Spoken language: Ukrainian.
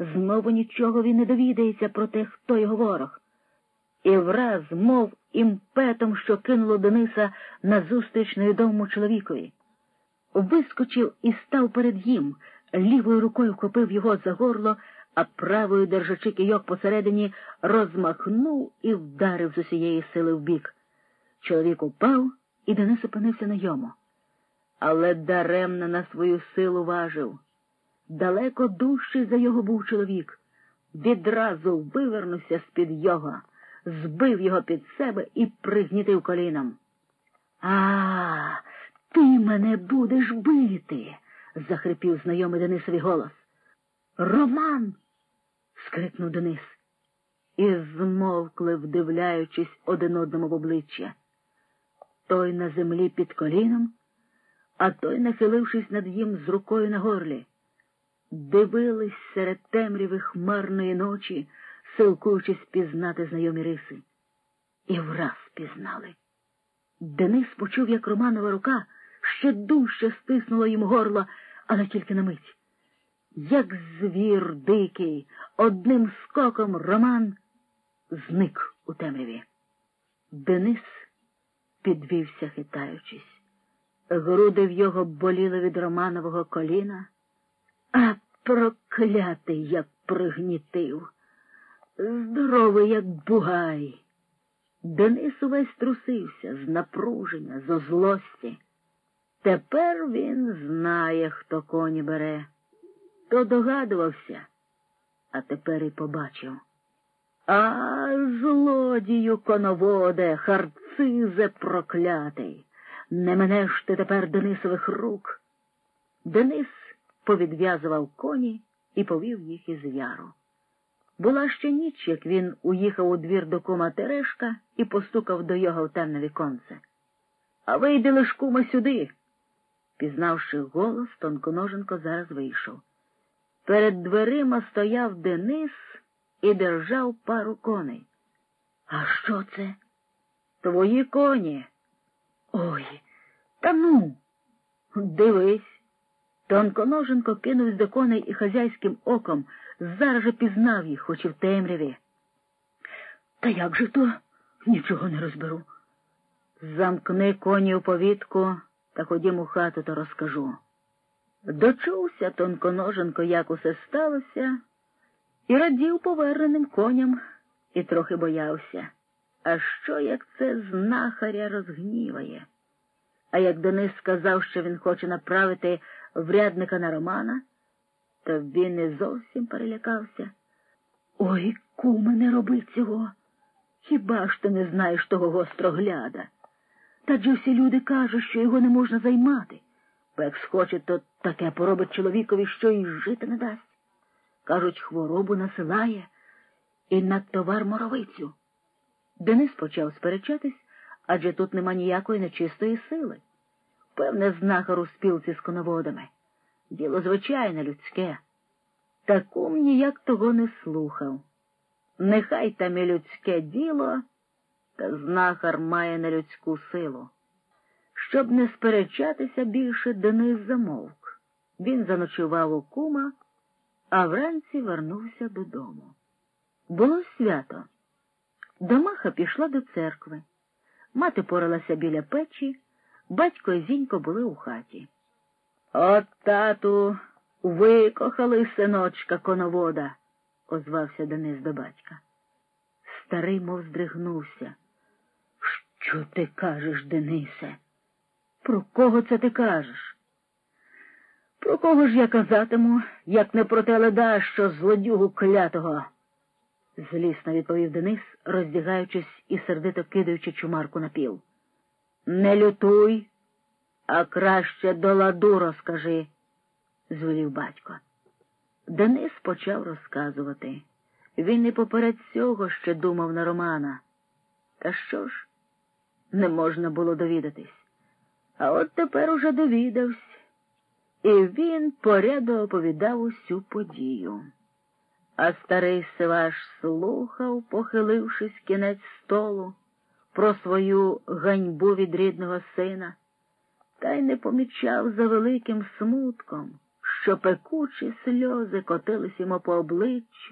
знову нічого він не довідається про те, хто його ворог. І враз, мов імпетом, що кинуло Дениса назустріч невідомому чоловікові. Вискочив і став перед їм, лівою рукою вхопив його за горло, а правою, держачи кийок посередині, розмахнув і вдарив з усієї сили вбік. Чоловік упав, і Денис опинився на йому. Але даремно на свою силу важив. Далеко дужчий за його був чоловік. Відразу вивернувся з-під його, збив його під себе і пригнітив коліном. А, ти мене будеш бити, захрипів знайомий Денисові голос. Роман. скрикнув Денис. І змовкли, вдивляючись один одному в обличчя. Той на землі під коліном, а той, нахилившись над їм з рукою на горлі, дивились серед темряви хмарної ночі, силкуючись пізнати знайомі риси. І враз пізнали. Денис почув, як Романова рука ще дужче стиснула йому горло, але тільки на мить. Як звір дикий, одним скоком Роман зник у темряві. Денис підвівся, хитаючись. Груди в його боліли від Романового коліна, а проклятий, як пригнітив, здоровий, як бугай. Денис увесь трусився з напруження, зо злості. Тепер він знає, хто коні бере. То догадувався, а тепер і побачив. А злодію коноводе, харцизе проклятий. Не менеш ти тепер Денисових рук. Денис повідв'язував коні і повів їх із яру. Була ще ніч, як він уїхав у двір до кума Терешка і постукав до його в темне віконце. А вийди лиш, кума, сюди. Пізнавши голос, тонконоженко зараз вийшов. Перед дверима стояв Денис і держав пару коней. А що це? Твої коні. Ой, та ну, дивись. Тонконоженко кинувся до коней і хазяйським оком зараз же пізнав їх, хоч і в темряві. Та як же то? Нічого не розберу. Замкни коні у повітку та ходім у хату, то розкажу. Дочувся тонконоженко, як усе сталося, і радів поверненим коням, і трохи боявся. А що, як це знахаря розгніває? А як Денис сказав, що він хоче направити врядника на Романа, то він не зовсім перелякався. Ой, куме, не роби цього. Хіба ж ти не знаєш того гострогляда? Та ж всі люди кажуть, що його не можна займати, бо як схоче, то таке поробить чоловікові, що й жити не дасть. Кажуть, хворобу насилає і на товар моровицю. Денис почав сперечатись, адже тут нема ніякої нечистої сили. Певне, знахар у спілці з коноводами. Діло звичайне людське. Та кум ніяк того не слухав. Нехай там і людське діло, та знахар має нелюдську силу. Щоб не сперечатися більше, Денис замовк. Він заночував у кума, а вранці вернувся додому. Було свято. Домаха пішла до церкви. Мати поралася біля печі, батько і зінько були у хаті. От, тату, викохали синочка коновода, озвався Денис до батька. Старий мов здригнувся. Що ти кажеш, Денисе? Про кого це ти кажеш? Про кого ж я казатиму, як не про те леда, що злодюгу клятого? злісно відповів Денис, роздягаючись і сердито кидаючи чумарку на піл. Не лютуй, а краще до ладу розкажи, звелів батько. Денис почав розказувати. Він і поперед цього ще думав на Романа. Та що ж, не можна було довідатись. А от тепер уже довідався, і він поряду оповідав усю подію. А старий Сиваш слухав, похилившись кінець столу, про свою ганьбу від рідного сина, та й не помічав за великим смутком, що пекучі сльози котились йому по обличчю,